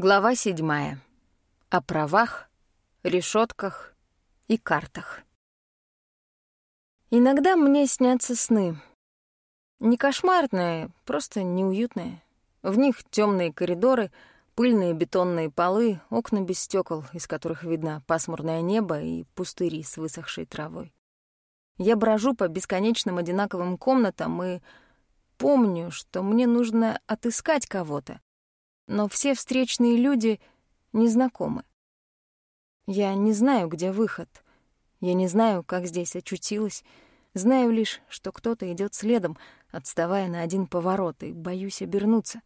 Глава седьмая. О правах, решетках и картах. Иногда мне снятся сны. Не кошмарные, просто неуютные. В них темные коридоры, пыльные бетонные полы, окна без стекол, из которых видно пасмурное небо и пустыри с высохшей травой. Я брожу по бесконечным одинаковым комнатам и помню, что мне нужно отыскать кого-то, но все встречные люди незнакомы. Я не знаю, где выход. Я не знаю, как здесь очутилась. Знаю лишь, что кто-то идет следом, отставая на один поворот, и боюсь обернуться.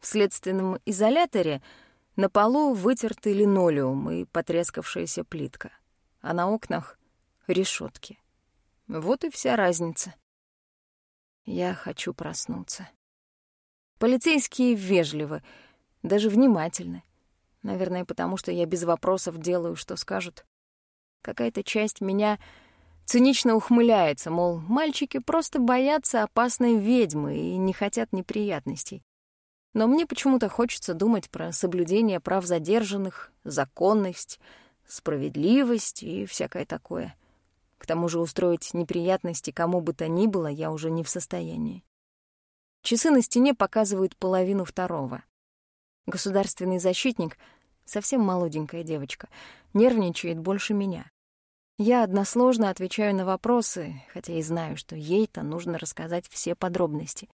В следственном изоляторе на полу вытертый линолеум и потрескавшаяся плитка, а на окнах — решетки. Вот и вся разница. Я хочу проснуться. Полицейские вежливы, даже внимательны. Наверное, потому что я без вопросов делаю, что скажут. Какая-то часть меня цинично ухмыляется, мол, мальчики просто боятся опасной ведьмы и не хотят неприятностей. Но мне почему-то хочется думать про соблюдение прав задержанных, законность, справедливость и всякое такое. К тому же устроить неприятности кому бы то ни было я уже не в состоянии. Часы на стене показывают половину второго. Государственный защитник, совсем молоденькая девочка, нервничает больше меня. Я односложно отвечаю на вопросы, хотя и знаю, что ей-то нужно рассказать все подробности.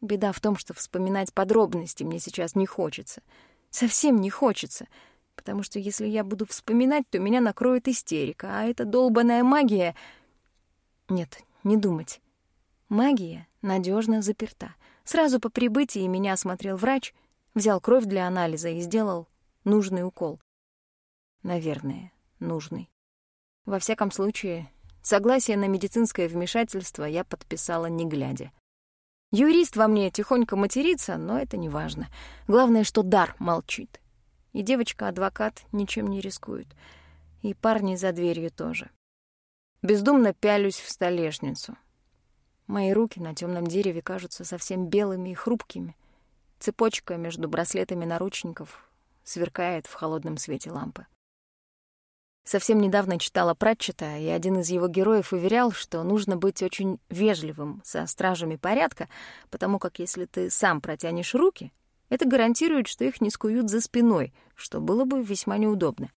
Беда в том, что вспоминать подробности мне сейчас не хочется. Совсем не хочется, потому что если я буду вспоминать, то меня накроет истерика, а эта долбаная магия... Нет, не думать. Магия надежно заперта. Сразу по прибытии меня осмотрел врач, взял кровь для анализа и сделал нужный укол. Наверное, нужный. Во всяком случае, согласие на медицинское вмешательство я подписала не глядя. Юрист во мне тихонько матерится, но это не важно. Главное, что дар молчит. И девочка-адвокат ничем не рискует. И парни за дверью тоже. Бездумно пялюсь в столешницу. Мои руки на темном дереве кажутся совсем белыми и хрупкими. Цепочка между браслетами наручников сверкает в холодном свете лампы. Совсем недавно читала Пратчета, и один из его героев уверял, что нужно быть очень вежливым со стражами порядка, потому как если ты сам протянешь руки, это гарантирует, что их не скуют за спиной, что было бы весьма неудобно.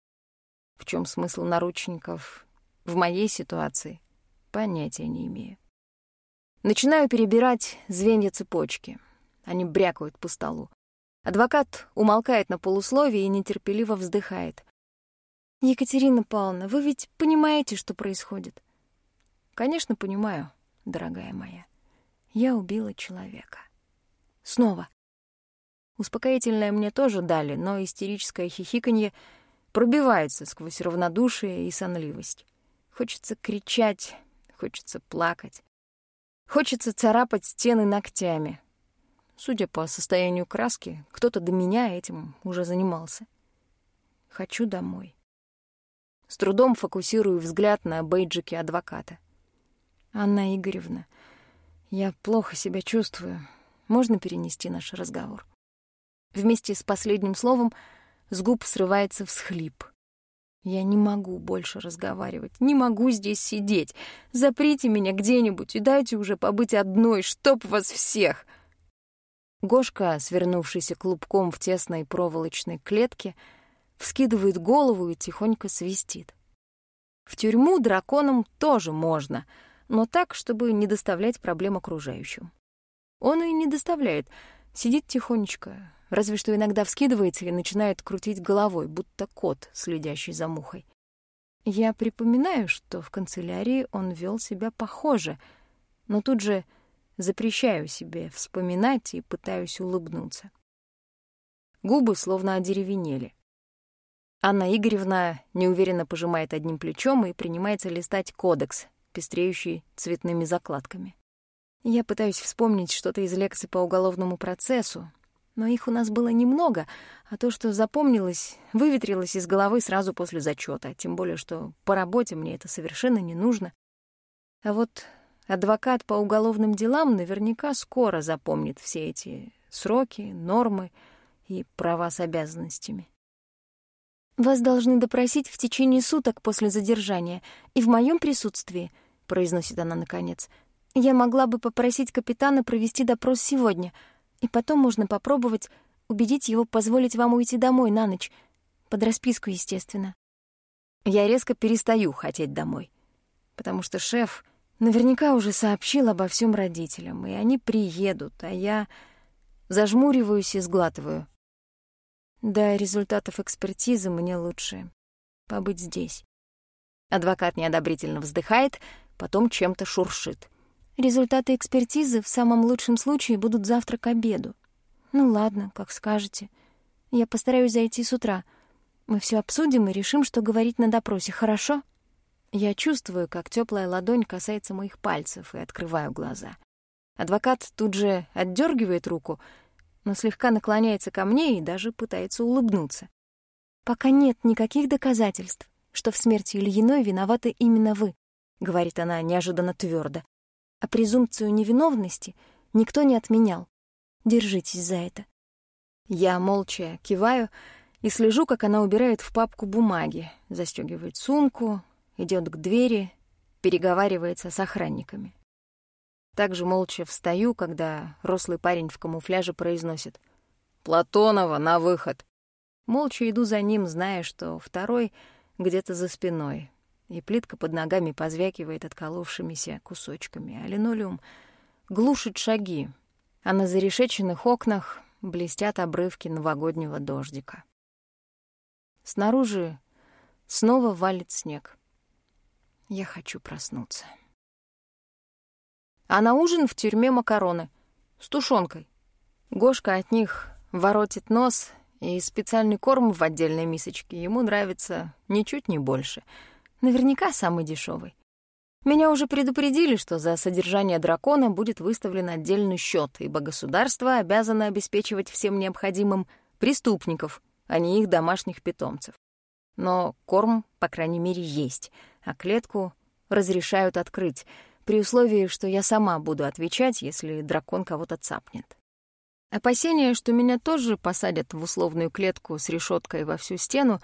В чем смысл наручников в моей ситуации, понятия не имею. Начинаю перебирать звенья цепочки. Они брякают по столу. Адвокат умолкает на полусловие и нетерпеливо вздыхает. «Екатерина Павловна, вы ведь понимаете, что происходит?» «Конечно, понимаю, дорогая моя. Я убила человека. Снова. Успокоительное мне тоже дали, но истерическое хихиканье пробивается сквозь равнодушие и сонливость. Хочется кричать, хочется плакать. Хочется царапать стены ногтями. Судя по состоянию краски, кто-то до меня этим уже занимался. Хочу домой. С трудом фокусирую взгляд на бейджике адвоката. «Анна Игоревна, я плохо себя чувствую. Можно перенести наш разговор?» Вместе с последним словом с губ срывается всхлип. Я не могу больше разговаривать, не могу здесь сидеть. Заприте меня где-нибудь и дайте уже побыть одной, чтоб вас всех. Гошка, свернувшийся клубком в тесной проволочной клетке, вскидывает голову и тихонько свистит. В тюрьму драконам тоже можно, но так, чтобы не доставлять проблем окружающим. Он и не доставляет, сидит тихонечко, разве что иногда вскидывается и начинает крутить головой, будто кот, следящий за мухой. Я припоминаю, что в канцелярии он вел себя похоже, но тут же запрещаю себе вспоминать и пытаюсь улыбнуться. Губы словно одеревенели. Анна Игоревна неуверенно пожимает одним плечом и принимается листать кодекс, пестреющий цветными закладками. Я пытаюсь вспомнить что-то из лекции по уголовному процессу, но их у нас было немного, а то, что запомнилось, выветрилось из головы сразу после зачета, тем более, что по работе мне это совершенно не нужно. А вот адвокат по уголовным делам наверняка скоро запомнит все эти сроки, нормы и права с обязанностями. «Вас должны допросить в течение суток после задержания, и в моем присутствии», — произносит она наконец, «я могла бы попросить капитана провести допрос сегодня, и потом можно попробовать убедить его позволить вам уйти домой на ночь, под расписку, естественно». Я резко перестаю хотеть домой, потому что шеф наверняка уже сообщил обо всем родителям, и они приедут, а я зажмуриваюсь и сглатываю. До результатов экспертизы мне лучше побыть здесь. Адвокат неодобрительно вздыхает, потом чем-то шуршит. Результаты экспертизы в самом лучшем случае будут завтра к обеду. Ну ладно, как скажете. Я постараюсь зайти с утра. Мы все обсудим и решим, что говорить на допросе, хорошо? Я чувствую, как теплая ладонь касается моих пальцев, и открываю глаза. Адвокат тут же отдергивает руку, но слегка наклоняется ко мне и даже пытается улыбнуться. «Пока нет никаких доказательств, что в смерти Ильиной виноваты именно вы», — говорит она неожиданно твердо. «А презумпцию невиновности никто не отменял. Держитесь за это». Я молча киваю и слежу, как она убирает в папку бумаги, застегивает сумку, идет к двери, переговаривается с охранниками. Также молча встаю, когда рослый парень в камуфляже произносит «Платонова, на выход!». Молча иду за ним, зная, что второй где-то за спиной, и плитка под ногами позвякивает отколовшимися кусочками, а линолеум глушит шаги, а на зарешеченных окнах блестят обрывки новогоднего дождика. Снаружи снова валит снег. Я хочу проснуться а на ужин в тюрьме макароны с тушенкой. Гошка от них воротит нос, и специальный корм в отдельной мисочке ему нравится ничуть не больше. Наверняка самый дешевый. Меня уже предупредили, что за содержание дракона будет выставлен отдельный счет, ибо государство обязано обеспечивать всем необходимым преступников, а не их домашних питомцев. Но корм, по крайней мере, есть, а клетку разрешают открыть — при условии, что я сама буду отвечать, если дракон кого-то цапнет. Опасения, что меня тоже посадят в условную клетку с решеткой во всю стену,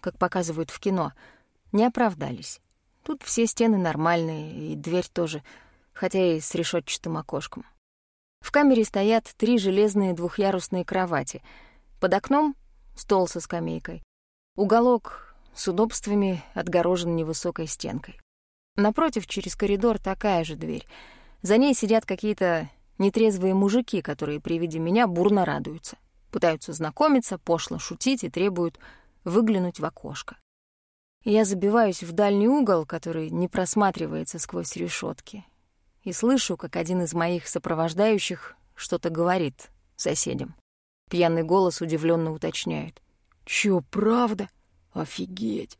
как показывают в кино, не оправдались. Тут все стены нормальные, и дверь тоже, хотя и с решетчатым окошком. В камере стоят три железные двухъярусные кровати. Под окном — стол со скамейкой. Уголок с удобствами отгорожен невысокой стенкой. Напротив, через коридор такая же дверь. За ней сидят какие-то нетрезвые мужики, которые при виде меня бурно радуются. Пытаются знакомиться, пошло шутить и требуют выглянуть в окошко. Я забиваюсь в дальний угол, который не просматривается сквозь решетки, и слышу, как один из моих сопровождающих что-то говорит соседям. Пьяный голос удивленно уточняет. «Чё, правда? Офигеть!»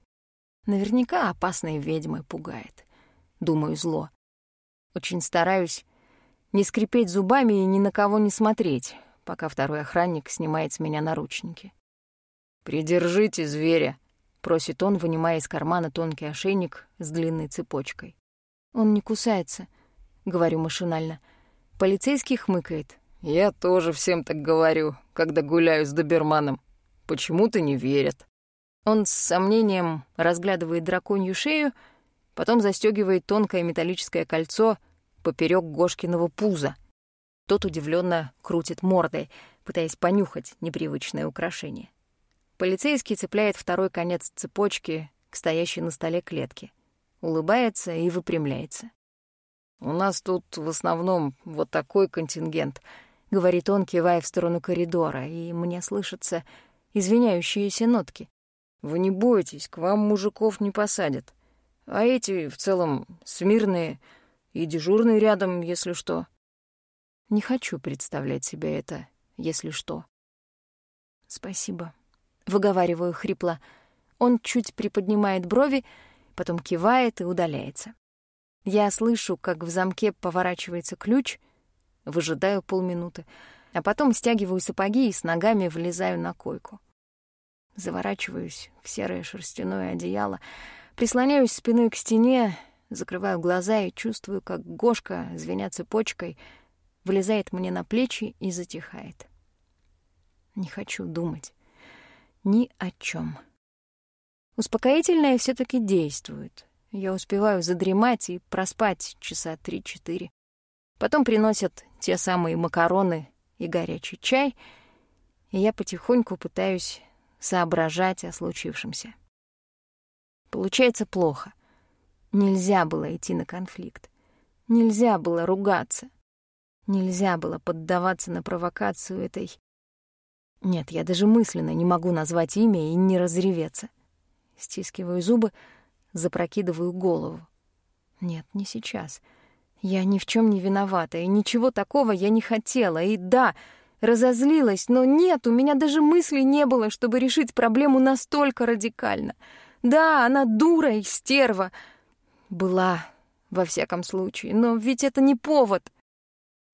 Наверняка опасной ведьмой пугает. Думаю зло. Очень стараюсь не скрипеть зубами и ни на кого не смотреть, пока второй охранник снимает с меня наручники. «Придержите зверя», — просит он, вынимая из кармана тонкий ошейник с длинной цепочкой. «Он не кусается», — говорю машинально. Полицейский хмыкает. «Я тоже всем так говорю, когда гуляю с доберманом. Почему-то не верят». Он с сомнением разглядывает драконью шею, потом застегивает тонкое металлическое кольцо поперек Гошкиного пуза. Тот удивленно крутит мордой, пытаясь понюхать непривычное украшение. Полицейский цепляет второй конец цепочки к стоящей на столе клетке, улыбается и выпрямляется. «У нас тут в основном вот такой контингент», — говорит он, кивая в сторону коридора, и мне слышатся извиняющиеся нотки. Вы не бойтесь, к вам мужиков не посадят. А эти, в целом, смирные и дежурные рядом, если что. Не хочу представлять себе это, если что. Спасибо. Выговариваю хрипло. Он чуть приподнимает брови, потом кивает и удаляется. Я слышу, как в замке поворачивается ключ, выжидаю полминуты, а потом стягиваю сапоги и с ногами влезаю на койку заворачиваюсь в серое шерстяное одеяло, прислоняюсь спиной к стене, закрываю глаза и чувствую, как Гошка, звеня цепочкой, влезает мне на плечи и затихает. Не хочу думать. Ни о чем. Успокоительное все таки действует. Я успеваю задремать и проспать часа три-четыре. Потом приносят те самые макароны и горячий чай, и я потихоньку пытаюсь соображать о случившемся. Получается плохо. Нельзя было идти на конфликт. Нельзя было ругаться. Нельзя было поддаваться на провокацию этой... Нет, я даже мысленно не могу назвать имя и не разреветься. Стискиваю зубы, запрокидываю голову. Нет, не сейчас. Я ни в чем не виновата, и ничего такого я не хотела. И да, разозлилась, но нет, у меня даже мысли не было, чтобы решить проблему настолько радикально. Да, она дура и стерва. Была, во всяком случае, но ведь это не повод.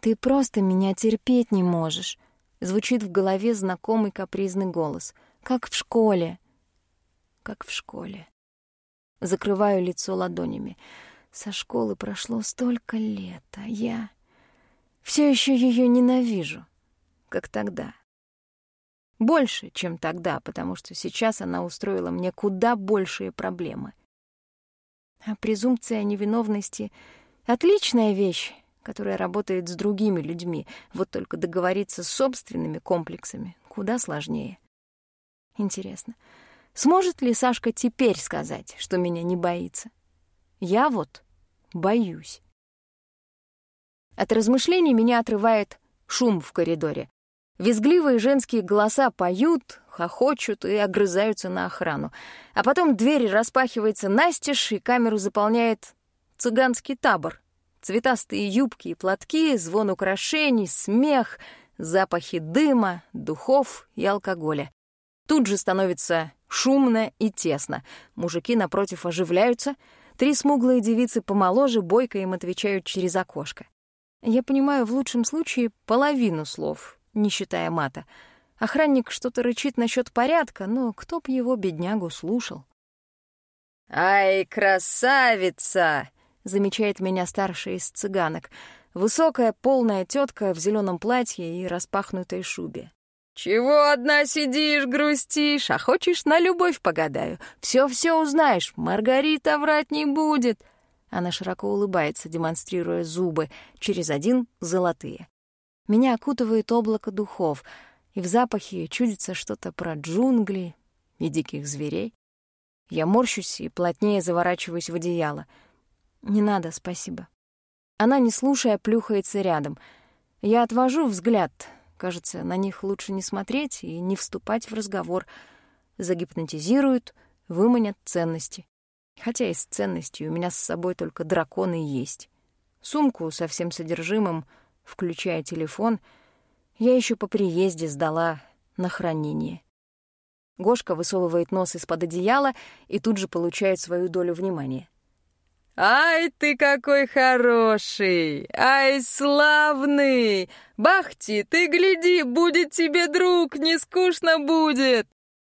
Ты просто меня терпеть не можешь. Звучит в голове знакомый капризный голос. Как в школе. Как в школе. Закрываю лицо ладонями. Со школы прошло столько лет, а я все еще ее ненавижу, как тогда. Больше, чем тогда, потому что сейчас она устроила мне куда большие проблемы. А презумпция невиновности — отличная вещь, которая работает с другими людьми, вот только договориться с собственными комплексами куда сложнее. Интересно, сможет ли Сашка теперь сказать, что меня не боится? Я вот боюсь. От размышлений меня отрывает шум в коридоре. Визгливые женские голоса поют, хохочут и огрызаются на охрану. А потом дверь распахивается настежь, и камеру заполняет цыганский табор. Цветастые юбки и платки, звон украшений, смех, запахи дыма, духов и алкоголя. Тут же становится шумно и тесно. Мужики напротив оживляются. Три смуглые девицы помоложе бойко им отвечают через окошко. Я понимаю в лучшем случае половину слов, не считая мата. Охранник что-то рычит насчет порядка, но кто б его, беднягу, слушал? «Ай, красавица!» — замечает меня старшая из цыганок. Высокая, полная тетка в зеленом платье и распахнутой шубе. «Чего одна сидишь, грустишь, а хочешь на любовь погадаю? Все-все узнаешь, Маргарита врать не будет!» Она широко улыбается, демонстрируя зубы, через один — золотые. Меня окутывает облако духов, и в запахе чудится что-то про джунгли и диких зверей. Я морщусь и плотнее заворачиваюсь в одеяло. Не надо, спасибо. Она, не слушая, плюхается рядом. Я отвожу взгляд. Кажется, на них лучше не смотреть и не вступать в разговор. Загипнотизируют, выманят ценности. Хотя и с ценностью у меня с собой только драконы есть. Сумку со всем содержимым — включая телефон, я еще по приезде сдала на хранение. Гошка высовывает нос из-под одеяла и тут же получает свою долю внимания. «Ай, ты какой хороший! Ай, славный! Бахти, ты гляди, будет тебе друг, не скучно будет!»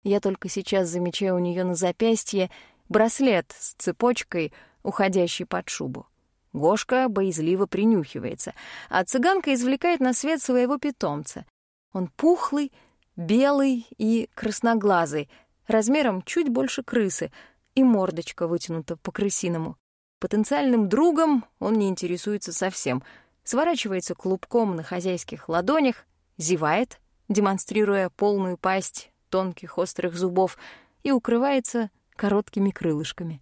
Я только сейчас замечаю у нее на запястье браслет с цепочкой, уходящий под шубу. Гошка боязливо принюхивается, а цыганка извлекает на свет своего питомца. Он пухлый, белый и красноглазый, размером чуть больше крысы, и мордочка вытянута по-крысиному. Потенциальным другом он не интересуется совсем, сворачивается клубком на хозяйских ладонях, зевает, демонстрируя полную пасть тонких острых зубов, и укрывается короткими крылышками.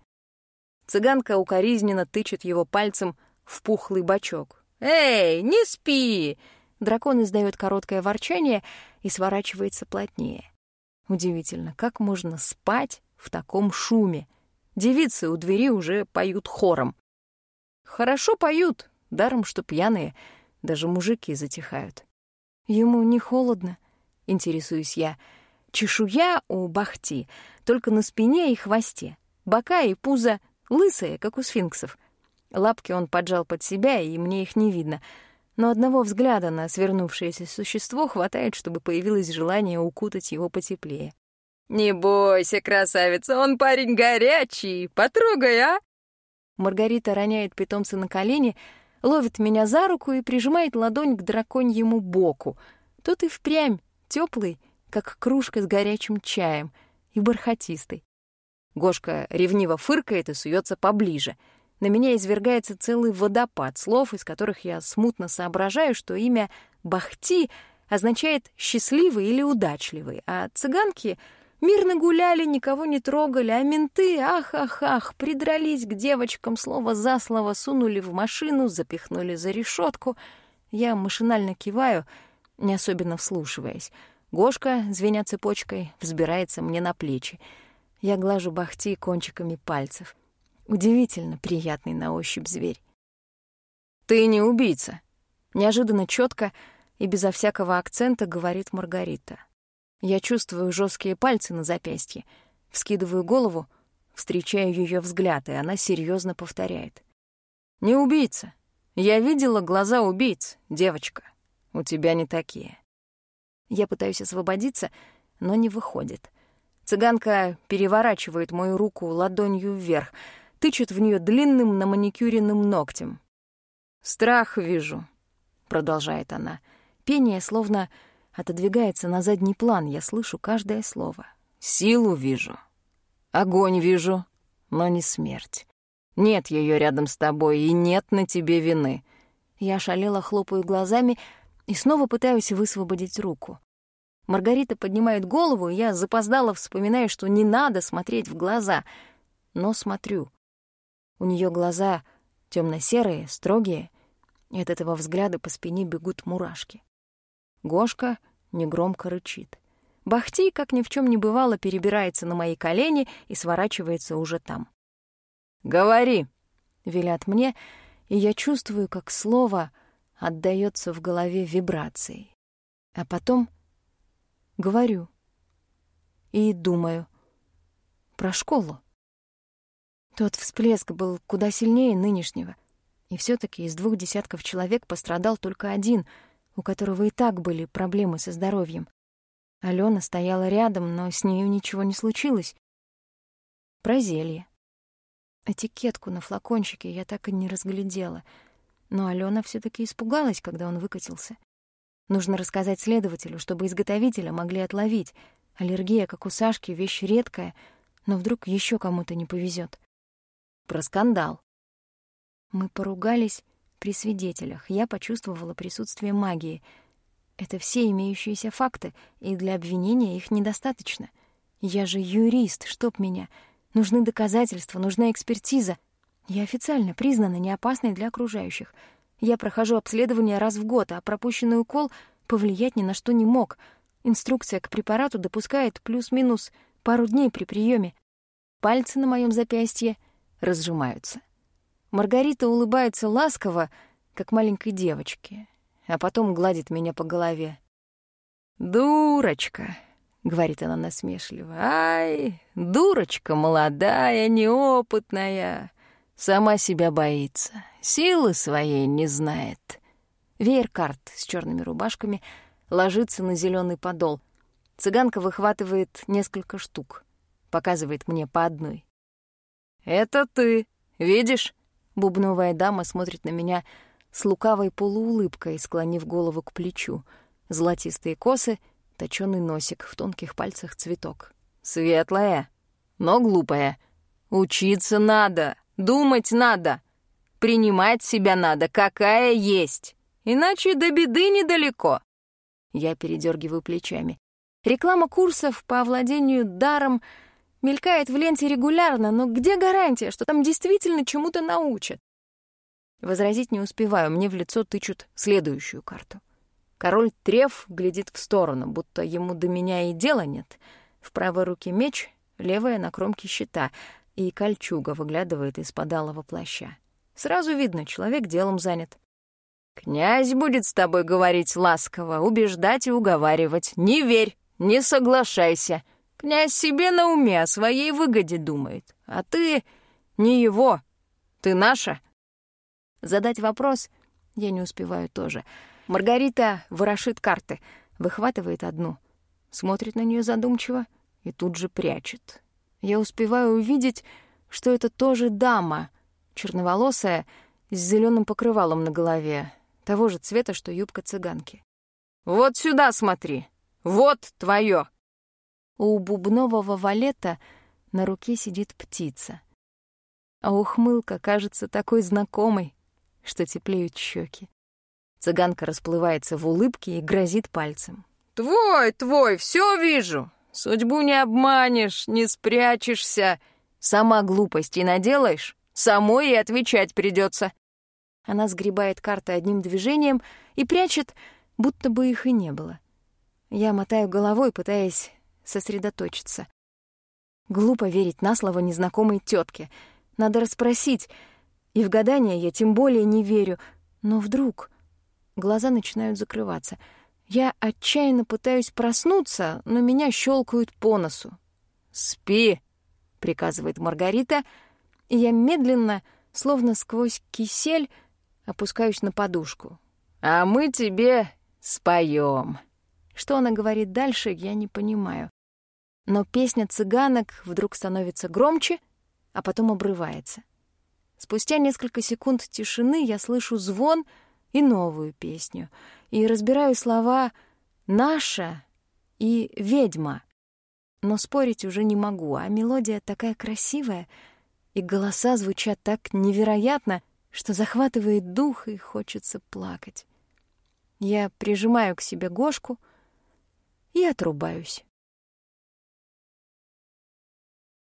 Цыганка укоризненно тычет его пальцем в пухлый бочок. «Эй, не спи!» Дракон издает короткое ворчание и сворачивается плотнее. Удивительно, как можно спать в таком шуме? Девицы у двери уже поют хором. Хорошо поют, даром что пьяные, даже мужики затихают. Ему не холодно, интересуюсь я. Чешуя у бахти, только на спине и хвосте. Бока и пузо Лысые, как у сфинксов. Лапки он поджал под себя, и мне их не видно. Но одного взгляда на свернувшееся существо хватает, чтобы появилось желание укутать его потеплее. «Не бойся, красавица, он парень горячий, потрогай, а!» Маргарита роняет питомца на колени, ловит меня за руку и прижимает ладонь к драконьему боку. Тот и впрямь теплый, как кружка с горячим чаем, и бархатистый. Гошка ревниво фыркает и суется поближе. На меня извергается целый водопад слов, из которых я смутно соображаю, что имя «Бахти» означает «счастливый» или «удачливый», а цыганки мирно гуляли, никого не трогали, а менты, ах-ах-ах, придрались к девочкам, слово за слово сунули в машину, запихнули за решетку. Я машинально киваю, не особенно вслушиваясь. Гошка, звеня цепочкой, взбирается мне на плечи. Я глажу бахти кончиками пальцев. Удивительно приятный на ощупь зверь. «Ты не убийца», — неожиданно четко и безо всякого акцента говорит Маргарита. Я чувствую жесткие пальцы на запястье, вскидываю голову, встречаю ее взгляд, и она серьезно повторяет. «Не убийца. Я видела глаза убийц, девочка. У тебя не такие». Я пытаюсь освободиться, но не выходит. Цыганка переворачивает мою руку ладонью вверх, тычет в нее длинным на маникюренным ногтем. «Страх вижу», — продолжает она. Пение словно отодвигается на задний план, я слышу каждое слово. «Силу вижу, огонь вижу, но не смерть. Нет ее рядом с тобой, и нет на тебе вины». Я шалела, хлопаю глазами — и снова пытаюсь высвободить руку. Маргарита поднимает голову, и я запоздала вспоминаю, что не надо смотреть в глаза, но смотрю. У нее глаза темно-серые, строгие, и от этого взгляда по спине бегут мурашки. Гошка негромко рычит. Бахти, как ни в чем не бывало, перебирается на мои колени и сворачивается уже там. «Говори!» — велят мне, и я чувствую, как слово — отдаётся в голове вибрацией. А потом говорю и думаю про школу. Тот всплеск был куда сильнее нынешнего, и всё таки из двух десятков человек пострадал только один, у которого и так были проблемы со здоровьем. Алена стояла рядом, но с нею ничего не случилось. Про зелье. Этикетку на флакончике я так и не разглядела — но Алена все таки испугалась, когда он выкатился. Нужно рассказать следователю, чтобы изготовителя могли отловить. Аллергия, как у Сашки, вещь редкая, но вдруг еще кому-то не повезет. Про скандал. Мы поругались при свидетелях. Я почувствовала присутствие магии. Это все имеющиеся факты, и для обвинения их недостаточно. Я же юрист, чтоб меня. Нужны доказательства, нужна экспертиза. Я официально признана неопасной для окружающих. Я прохожу обследование раз в год, а пропущенный укол повлиять ни на что не мог. Инструкция к препарату допускает плюс-минус пару дней при приеме. Пальцы на моем запястье разжимаются. Маргарита улыбается ласково, как маленькой девочке, а потом гладит меня по голове. «Дурочка», — говорит она насмешливо, — «ай, дурочка молодая, неопытная». Сама себя боится, силы своей не знает. Веер карт с черными рубашками ложится на зеленый подол. Цыганка выхватывает несколько штук, показывает мне по одной. «Это ты, видишь?» Бубновая дама смотрит на меня с лукавой полуулыбкой, склонив голову к плечу. Золотистые косы, точёный носик, в тонких пальцах цветок. «Светлая, но глупая. Учиться надо!» Думать надо. Принимать себя надо, какая есть. Иначе до беды недалеко. Я передергиваю плечами. Реклама курсов по овладению даром мелькает в ленте регулярно, но где гарантия, что там действительно чему-то научат? Возразить не успеваю, мне в лицо тычут следующую карту. Король Треф глядит в сторону, будто ему до меня и дела нет. В правой руке меч, левая на кромке щита и кольчуга выглядывает из-под алого плаща. Сразу видно, человек делом занят. «Князь будет с тобой говорить ласково, убеждать и уговаривать. Не верь, не соглашайся. Князь себе на уме о своей выгоде думает. А ты не его, ты наша». Задать вопрос я не успеваю тоже. Маргарита ворошит карты, выхватывает одну, смотрит на нее задумчиво и тут же прячет я успеваю увидеть, что это тоже дама, черноволосая, с зеленым покрывалом на голове, того же цвета, что юбка цыганки. «Вот сюда смотри! Вот твое. У бубнового валета на руке сидит птица. А ухмылка кажется такой знакомой, что теплеют щеки. Цыганка расплывается в улыбке и грозит пальцем. «Твой, твой, все вижу. Судьбу не обманешь, не спрячешься. Сама глупости наделаешь, самой и отвечать придется. Она сгребает карты одним движением и прячет, будто бы их и не было. Я мотаю головой, пытаясь сосредоточиться. Глупо верить на слово незнакомой тетке. Надо расспросить. И в гадания я тем более не верю. Но вдруг глаза начинают закрываться. Я отчаянно пытаюсь проснуться, но меня щелкают по носу. «Спи!» — приказывает Маргарита, и я медленно, словно сквозь кисель, опускаюсь на подушку. «А мы тебе споем. Что она говорит дальше, я не понимаю. Но песня цыганок вдруг становится громче, а потом обрывается. Спустя несколько секунд тишины я слышу звон и новую песню, и разбираю слова «наша» и «ведьма». Но спорить уже не могу, а мелодия такая красивая, и голоса звучат так невероятно, что захватывает дух и хочется плакать. Я прижимаю к себе Гошку и отрубаюсь.